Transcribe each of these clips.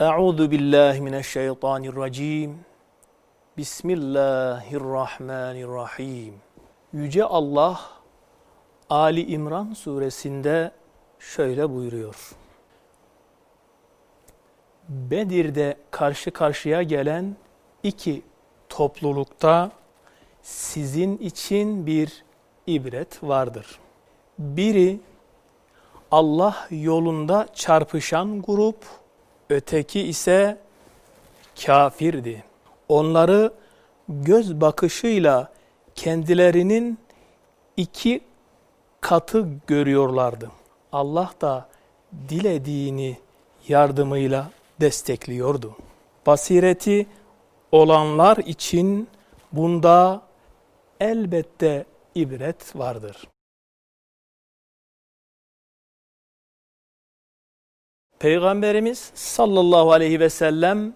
Euzu billahi mineşşeytanirracim. Bismillahirrahmanirrahim. Yüce Allah Ali İmran suresinde şöyle buyuruyor. Bedir'de karşı karşıya gelen iki toplulukta sizin için bir ibret vardır. Biri Allah yolunda çarpışan grup, öteki ise kafirdi. Onları göz bakışıyla kendilerinin iki katı görüyorlardı. Allah da dilediğini yardımıyla destekliyordu. Basireti olanlar için bunda elbette ibret vardır. Peygamberimiz sallallahu aleyhi ve sellem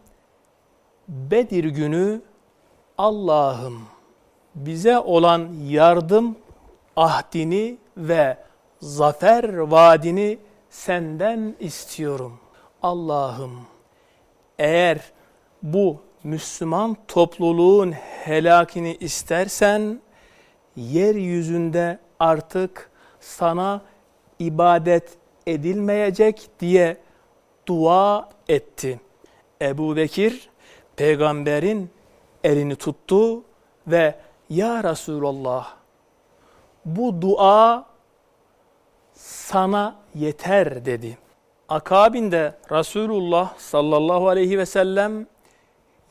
Bedir günü Allah'ım bize olan yardım ahdini ve zafer vaadini senden istiyorum. Allah'ım eğer bu Müslüman topluluğun helakini istersen yeryüzünde artık sana ibadet edilmeyecek diye dua etti. Ebu Bekir peygamberin elini tuttu ve ya Resulallah bu dua sana yeter dedi. Akabinde Resulullah sallallahu aleyhi ve sellem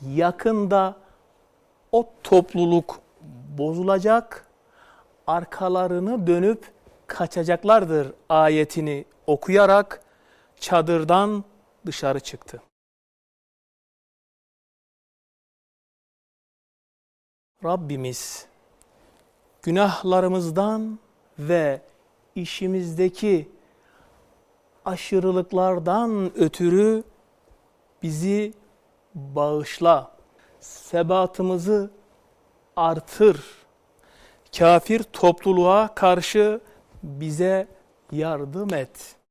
yakında o topluluk bozulacak, arkalarını dönüp kaçacaklardır ayetini okuyarak çadırdan dışarı çıktı. Rabbimiz günahlarımızdan ve işimizdeki aşırılıklardan ötürü bizi bağışla, sebatımızı artır, kafir topluluğa karşı bize yardım et.''